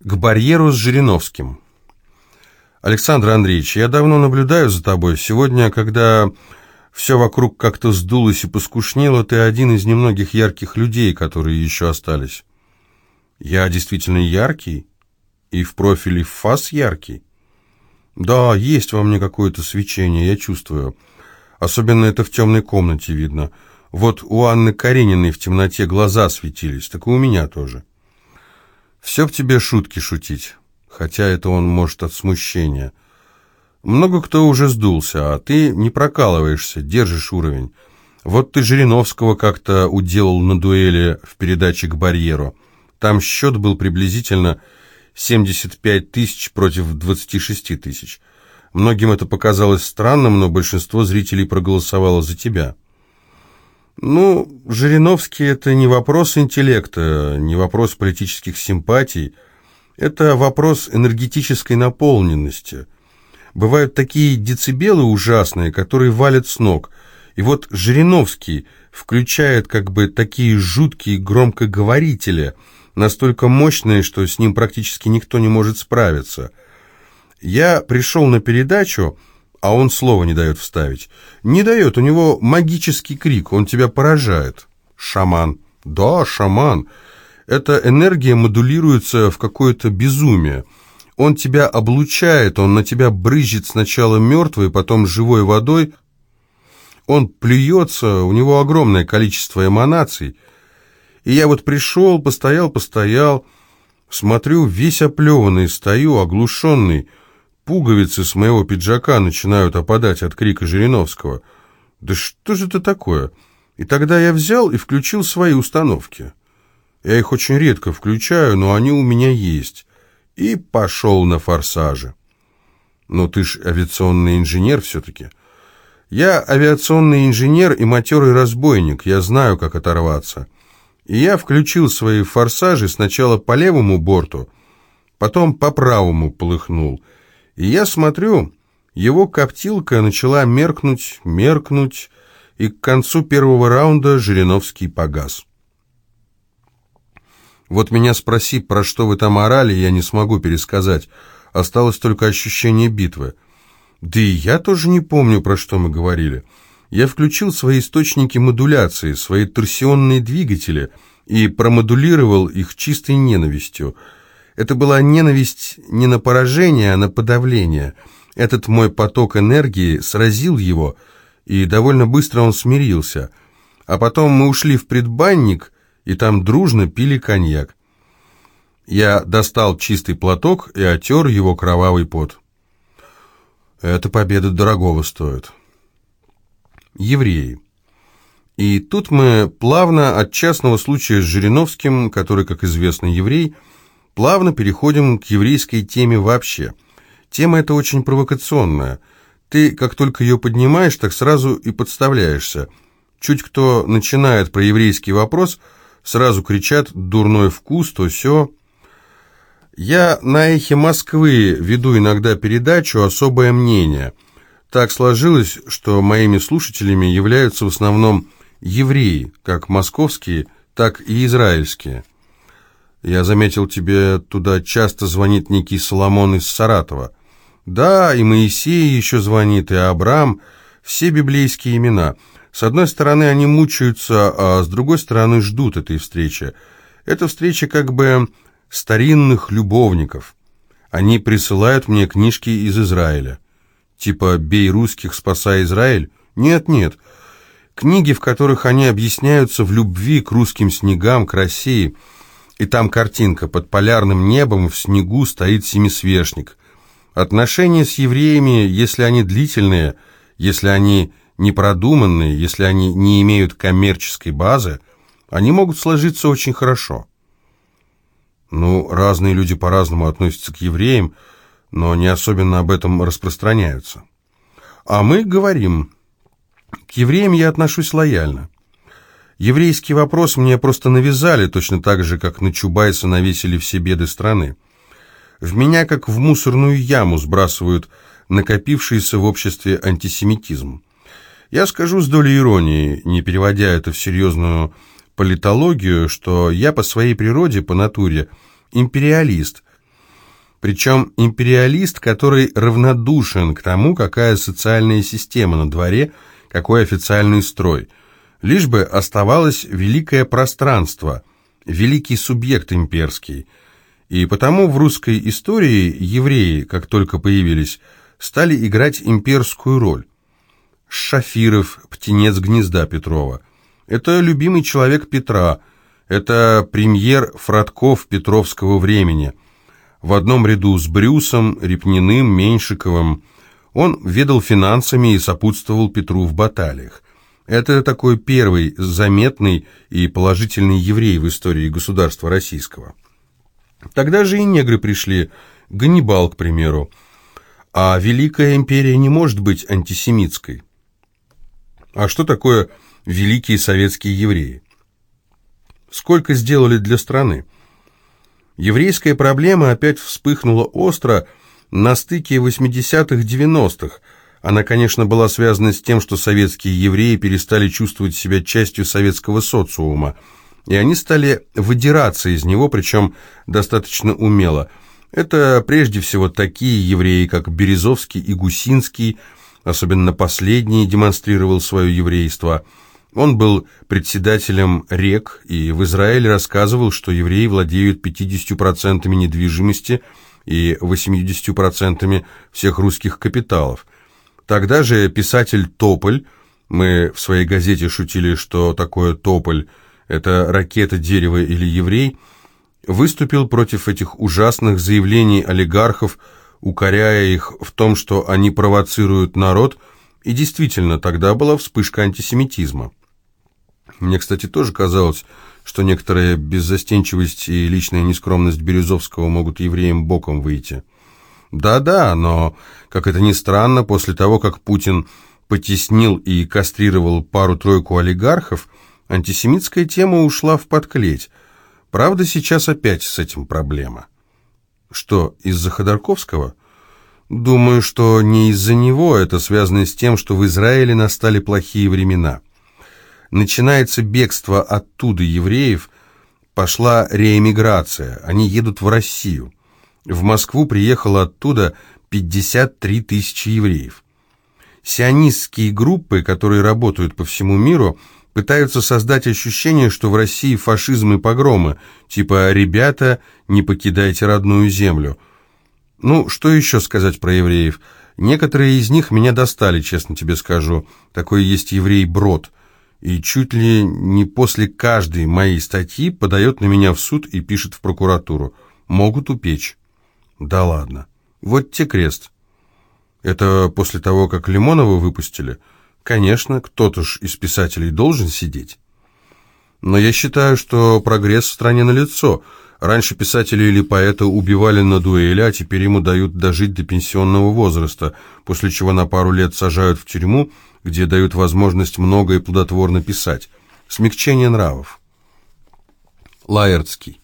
К барьеру с Жириновским. Александр Андреевич, я давно наблюдаю за тобой. Сегодня, когда все вокруг как-то сдулось и поскушнело, ты один из немногих ярких людей, которые еще остались. Я действительно яркий? И в профиле фас яркий? Да, есть во мне какое-то свечение, я чувствую. Особенно это в темной комнате видно. Вот у Анны Карениной в темноте глаза светились, так и у меня тоже. Все в тебе шутки шутить, хотя это он может от смущения. Много кто уже сдулся, а ты не прокалываешься, держишь уровень. Вот ты Жириновского как-то уделал на дуэли в передаче к барьеру. Там счет был приблизительно 75 тысяч против 26 тысяч. Многим это показалось странным, но большинство зрителей проголосовало за тебя. Ну, Жириновский – это не вопрос интеллекта, не вопрос политических симпатий. Это вопрос энергетической наполненности. Бывают такие децибелы ужасные, которые валят с ног. И вот Жириновский включает как бы такие жуткие громкоговорители, настолько мощные, что с ним практически никто не может справиться. Я пришел на передачу а он слова не дает вставить. Не дает, у него магический крик, он тебя поражает. Шаман. Да, шаман. Эта энергия модулируется в какое-то безумие. Он тебя облучает, он на тебя брызжет сначала мертвой, потом живой водой. Он плюется, у него огромное количество эманаций. И я вот пришел, постоял, постоял, смотрю, весь оплеванный, стою, оглушенный, Пуговицы с моего пиджака начинают опадать от крика Жириновского. «Да что же это такое?» И тогда я взял и включил свои установки. Я их очень редко включаю, но они у меня есть. И пошел на форсаже. Но ты ж авиационный инженер все-таки. Я авиационный инженер и матерый разбойник, я знаю, как оторваться. И я включил свои форсажи сначала по левому борту, потом по правому полыхнул — и я смотрю, его коптилка начала меркнуть, меркнуть, и к концу первого раунда Жириновский погас. Вот меня спроси, про что вы там орали, я не смогу пересказать. Осталось только ощущение битвы. Да и я тоже не помню, про что мы говорили. Я включил свои источники модуляции, свои торсионные двигатели и промодулировал их чистой ненавистью – это была ненависть не на поражение, а на подавление. Этот мой поток энергии сразил его, и довольно быстро он смирился. А потом мы ушли в предбанник, и там дружно пили коньяк. Я достал чистый платок и отер его кровавый пот. Эта победа дорогого стоит. Евреи. И тут мы плавно от частного случая с Жириновским, который, как известно, еврей, Плавно переходим к еврейской теме вообще. Тема эта очень провокационная. Ты, как только ее поднимаешь, так сразу и подставляешься. Чуть кто начинает про еврейский вопрос, сразу кричат «дурной вкус», то все. Я на эхе Москвы веду иногда передачу «Особое мнение». Так сложилось, что моими слушателями являются в основном евреи, как московские, так и израильские. Я заметил, тебе туда часто звонит некий Соломон из Саратова. Да, и Моисей еще звонит, и Абрам, все библейские имена. С одной стороны, они мучаются, а с другой стороны, ждут этой встречи. Эта встреча как бы старинных любовников. Они присылают мне книжки из Израиля. Типа «Бей русских, спасай Израиль»? Нет, нет. Книги, в которых они объясняются в любви к русским снегам, к России – и там картинка, под полярным небом в снегу стоит семисвешник. Отношения с евреями, если они длительные, если они непродуманные, если они не имеют коммерческой базы, они могут сложиться очень хорошо. Ну, разные люди по-разному относятся к евреям, но не особенно об этом распространяются. А мы говорим, к евреям я отношусь лояльно. Еврейский вопрос мне просто навязали, точно так же, как на Чубайса навесили все беды страны. В меня, как в мусорную яму, сбрасывают накопившийся в обществе антисемитизм. Я скажу с долей иронии, не переводя это в серьезную политологию, что я по своей природе, по натуре, империалист, Причем империалист, который равнодушен к тому, какая социальная система на дворе, какой официальный строй. Лишь бы оставалось великое пространство, великий субъект имперский. И потому в русской истории евреи, как только появились, стали играть имперскую роль. Шафиров, птенец гнезда Петрова. Это любимый человек Петра, это премьер Фродков Петровского времени. В одном ряду с Брюсом, Репниным, Меньшиковым. Он ведал финансами и сопутствовал Петру в баталиях. Это такой первый заметный и положительный еврей в истории государства российского. Тогда же и негры пришли, Ганнибал, к примеру. А Великая империя не может быть антисемитской. А что такое великие советские евреи? Сколько сделали для страны? Еврейская проблема опять вспыхнула остро на стыке 80-х-90-х. Она, конечно, была связана с тем, что советские евреи перестали чувствовать себя частью советского социума, и они стали выдираться из него, причем достаточно умело – это прежде всего такие евреи, как Березовский и Гусинский, особенно последний демонстрировал свое еврейство. Он был председателем РЕК и в Израиле рассказывал, что евреи владеют 50% недвижимости и 80% всех русских капиталов. Тогда же писатель Тополь, мы в своей газете шутили, что такое Тополь, это ракета, дерево или еврей – выступил против этих ужасных заявлений олигархов, укоряя их в том, что они провоцируют народ, и действительно, тогда была вспышка антисемитизма. Мне, кстати, тоже казалось, что некоторая беззастенчивость и личная нескромность Березовского могут евреям боком выйти. Да-да, но, как это ни странно, после того, как Путин потеснил и кастрировал пару-тройку олигархов, антисемитская тема ушла в подклеть – Правда, сейчас опять с этим проблема. Что, из-за Ходорковского? Думаю, что не из-за него, это связано с тем, что в Израиле настали плохие времена. Начинается бегство оттуда евреев, пошла реэмиграция, они едут в Россию. В Москву приехало оттуда 53 тысячи евреев. Сионистские группы, которые работают по всему миру, пытаются создать ощущение, что в России фашизм и погромы, типа «ребята, не покидайте родную землю». Ну, что еще сказать про евреев? Некоторые из них меня достали, честно тебе скажу. Такой есть еврей Брод. И чуть ли не после каждой моей статьи подает на меня в суд и пишет в прокуратуру. Могут упечь. Да ладно. Вот те крест. Это после того, как Лимонова выпустили? Конечно, кто-то ж из писателей должен сидеть. Но я считаю, что прогресс в стране налицо. Раньше писатели или поэта убивали на дуэли, а теперь ему дают дожить до пенсионного возраста, после чего на пару лет сажают в тюрьму, где дают возможность много и плодотворно писать. Смягчение нравов. Лаэртский.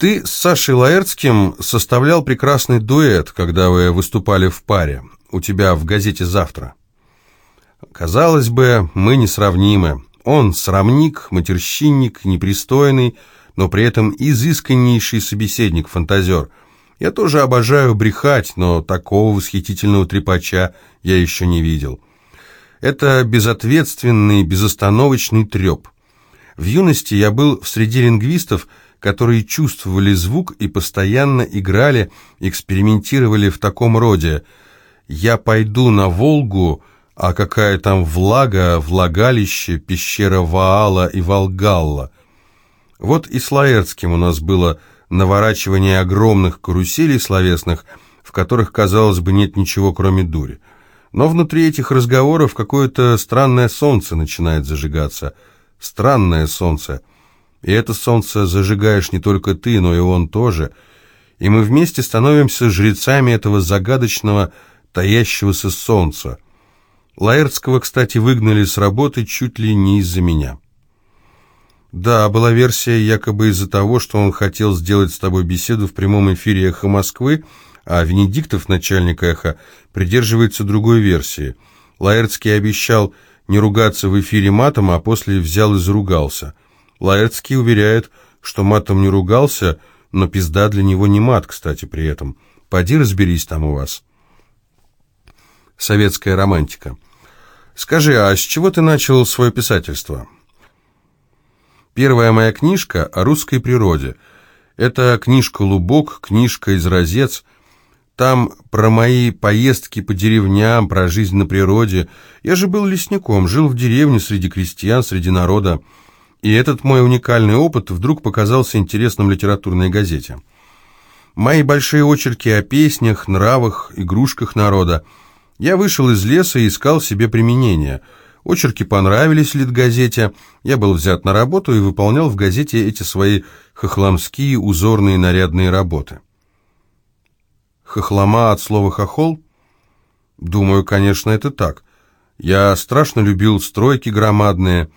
Ты с Сашей Лаэртским составлял прекрасный дуэт, когда вы выступали в паре. У тебя в газете «Завтра». Казалось бы, мы несравнимы. Он срамник, матерщинник, непристойный, но при этом изысканнейший собеседник-фантазер. Я тоже обожаю брехать, но такого восхитительного трепача я еще не видел. Это безответственный, безостановочный треп. В юности я был в среде лингвистов, которые чувствовали звук и постоянно играли, экспериментировали в таком роде. «Я пойду на Волгу», а какая там влага, влагалище, пещера Ваала и Волгалла. Вот и с Лаэртским у нас было наворачивание огромных каруселей словесных, в которых, казалось бы, нет ничего, кроме дури. Но внутри этих разговоров какое-то странное солнце начинает зажигаться. Странное солнце. И это солнце зажигаешь не только ты, но и он тоже. И мы вместе становимся жрецами этого загадочного, таящегося солнца. Лаэртского, кстати, выгнали с работы чуть ли не из-за меня. Да, была версия якобы из-за того, что он хотел сделать с тобой беседу в прямом эфире «Эхо Москвы», а Венедиктов, начальник «Эхо», придерживается другой версии. Лаэртский обещал не ругаться в эфире матом, а после взял и заругался. Лаэртский уверяет, что матом не ругался, но пизда для него не мат, кстати, при этом. Поди разберись там у вас. Советская романтика. Скажи, а с чего ты начал свое писательство? Первая моя книжка о русской природе. Это книжка «Лубок», книжка «Изразец», там про мои поездки по деревням, про жизнь на природе. Я же был лесником, жил в деревне среди крестьян, среди народа. И этот мой уникальный опыт вдруг показался интересным литературной газете. Мои большие очерки о песнях, нравах, игрушках народа. Я вышел из леса и искал себе применение. Очерки понравились Литгазете. Я был взят на работу и выполнял в газете эти свои хохламские узорные нарядные работы. Хохлома от слова «хохол»? Думаю, конечно, это так. Я страшно любил стройки громадные,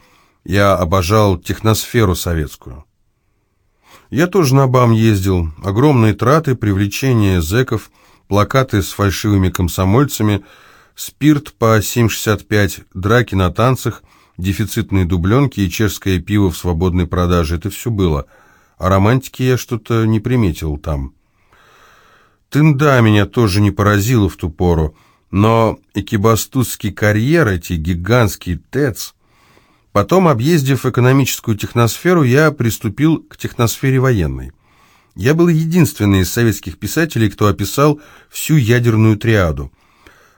я обожал техносферу советскую. Я тоже на БАМ ездил. Огромные траты, привлечение зэков, плакаты с фальшивыми комсомольцами, спирт по 7,65, драки на танцах, дефицитные дубленки и чешское пиво в свободной продаже. Это все было. А романтики я что-то не приметил там. Тында меня тоже не поразила в ту пору, но экибастузский карьер, эти гигантские ТЭЦ... Потом, объездив экономическую техносферу, я приступил к техносфере военной. Я был единственный из советских писателей, кто описал всю ядерную триаду.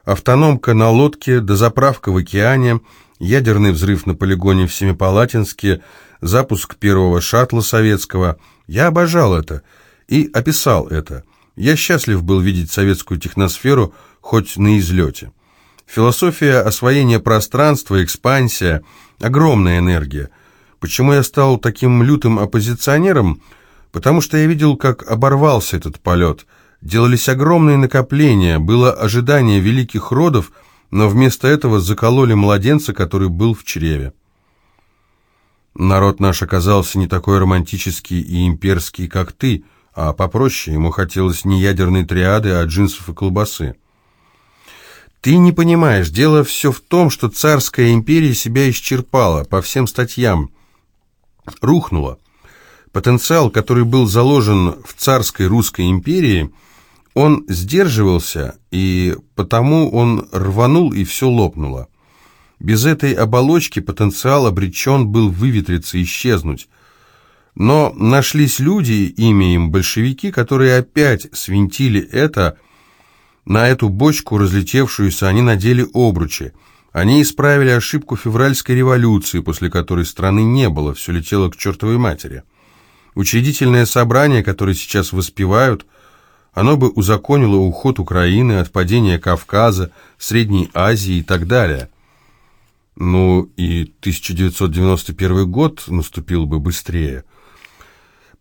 Автономка на лодке, дозаправка в океане, ядерный взрыв на полигоне в Семипалатинске, запуск первого шаттла советского. Я обожал это и описал это – я счастлив был видеть советскую техносферу хоть на излете. Философия освоения пространства, экспансия, огромная энергия. Почему я стал таким лютым оппозиционером? Потому что я видел, как оборвался этот полет. Делались огромные накопления, было ожидание великих родов, но вместо этого закололи младенца, который был в чреве. Народ наш оказался не такой романтический и имперский, как ты – а попроще ему хотелось не ядерной триады, а джинсов и колбасы. Ты не понимаешь, дело все в том, что царская империя себя исчерпала по всем статьям, рухнула. Потенциал, который был заложен в царской русской империи, он сдерживался, и потому он рванул, и все лопнуло. Без этой оболочки потенциал обречен был выветриться, исчезнуть. Но нашлись люди, имя им большевики, которые опять свинтили это, на эту бочку разлетевшуюся, они надели обручи. Они исправили ошибку февральской революции, после которой страны не было, все летело к чертовой матери. Учредительное собрание, которое сейчас воспевают, оно бы узаконило уход Украины от падения Кавказа, Средней Азии и так далее. Ну и 1991 год наступил бы быстрее –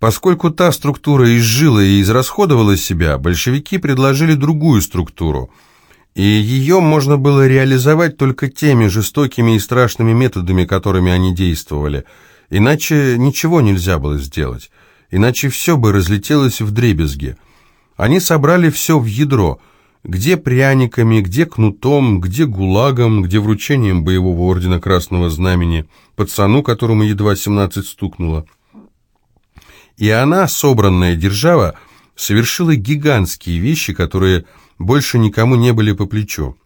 Поскольку та структура изжила и израсходовала себя, большевики предложили другую структуру, и ее можно было реализовать только теми жестокими и страшными методами, которыми они действовали. Иначе ничего нельзя было сделать, иначе все бы разлетелось в дребезги. Они собрали все в ядро, где пряниками, где кнутом, где гулагом, где вручением боевого ордена Красного Знамени, пацану, которому едва 17 стукнуло. И она, собранная держава, совершила гигантские вещи, которые больше никому не были по плечу.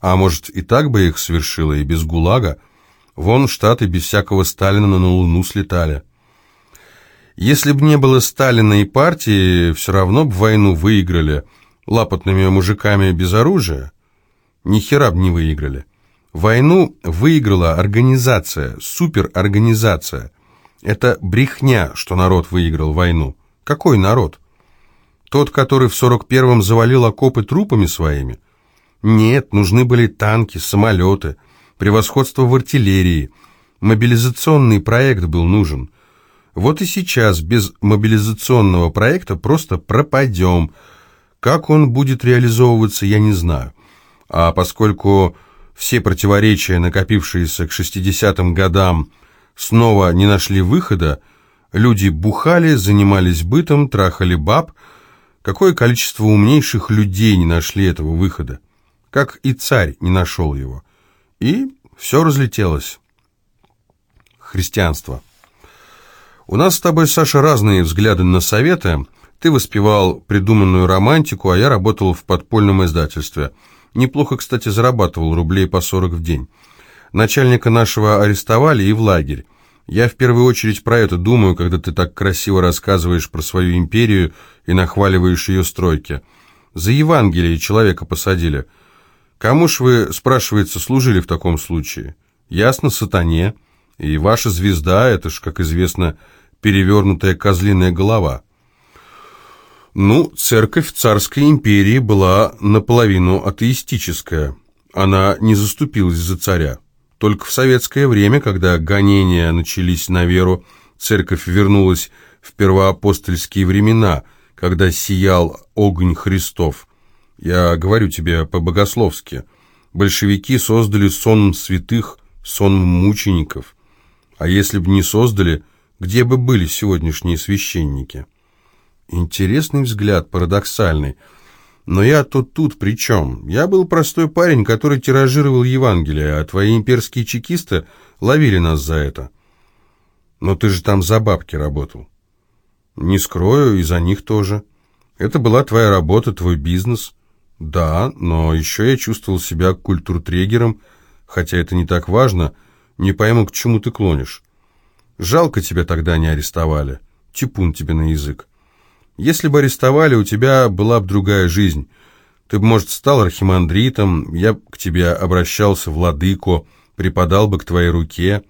А может, и так бы их совершила, и без ГУЛАГа. Вон Штаты без всякого Сталина на Луну слетали. Если бы не было Сталина и партии, все равно бы войну выиграли лапотными мужиками без оружия. Ни хера бы не выиграли. Войну выиграла организация, суперорганизация. Это брехня, что народ выиграл войну. Какой народ? Тот, который в 41-м завалил окопы трупами своими? Нет, нужны были танки, самолеты, превосходство в артиллерии. Мобилизационный проект был нужен. Вот и сейчас без мобилизационного проекта просто пропадем. Как он будет реализовываться, я не знаю. А поскольку все противоречия, накопившиеся к 60-м годам, снова не нашли выхода, люди бухали, занимались бытом, трахали баб. Какое количество умнейших людей не нашли этого выхода? Как и царь не нашел его. И все разлетелось. Христианство. У нас с тобой, Саша, разные взгляды на советы. Ты воспевал придуманную романтику, а я работал в подпольном издательстве. Неплохо, кстати, зарабатывал рублей по 40 в день. Начальника нашего арестовали и в лагерь. Я в первую очередь про это думаю, когда ты так красиво рассказываешь про свою империю и нахваливаешь ее стройки. За Евангелие человека посадили. Кому ж вы, спрашивается, служили в таком случае? Ясно, сатане. И ваша звезда, это ж, как известно, перевернутая козлиная голова. Ну, церковь царской империи была наполовину атеистическая. Она не заступилась за царя. Только в советское время, когда гонения начались на веру, церковь вернулась в первоапостольские времена, когда сиял огонь Христов. Я говорю тебе по-богословски. Большевики создали сон святых, сон мучеников. А если бы не создали, где бы были сегодняшние священники? Интересный взгляд, парадоксальный. Но я тут тут при чем? Я был простой парень, который тиражировал Евангелие, а твои имперские чекисты ловили нас за это. Но ты же там за бабки работал. Не скрою, и за них тоже. Это была твоя работа, твой бизнес. Да, но еще я чувствовал себя культуртрегером, хотя это не так важно. Не пойму, к чему ты клонишь. Жалко тебя тогда не арестовали. Типун тебе на язык. Если бы арестовали, у тебя была бы другая жизнь. Ты бы, может, стал архимандритом, я к тебе обращался, владыко, преподал бы к твоей руке.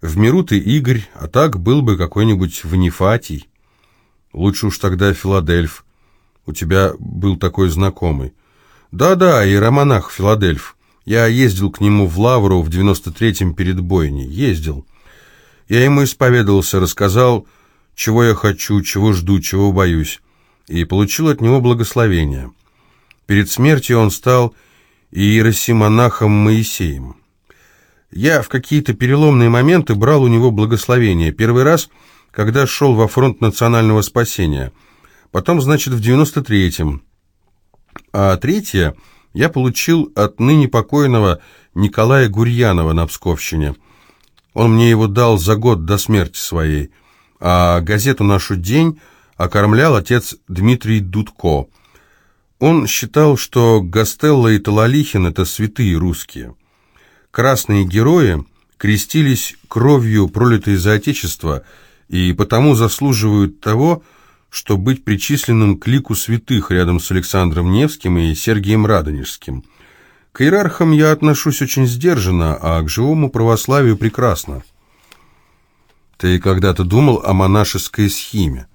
В миру ты Игорь, а так был бы какой-нибудь Ванифатий. Лучше уж тогда Филадельф. У тебя был такой знакомый. Да-да, и романах Филадельф. Я ездил к нему в Лавру в 93-м перед бойней. Ездил. Я ему исповедовался, рассказал чего я хочу, чего жду, чего боюсь, и получил от него благословение. Перед смертью он стал иеросимонахом Моисеем. Я в какие-то переломные моменты брал у него благословение. Первый раз, когда шел во фронт национального спасения. Потом, значит, в 93-м. А третье я получил от ныне покойного Николая Гурьянова на Псковщине. Он мне его дал за год до смерти своей – а газету «Нашу день» окормлял отец Дмитрий Дудко. Он считал, что Гастелло и Талалихин – это святые русские. Красные герои крестились кровью, пролитой за Отечество, и потому заслуживают того, что быть причисленным к лику святых рядом с Александром Невским и Сергием Радонежским. К иерархам я отношусь очень сдержанно, а к живому православию прекрасно. Ты когда-то думал о монашеской схеме?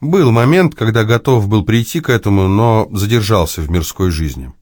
Был момент, когда готов был прийти к этому, но задержался в мирской жизни.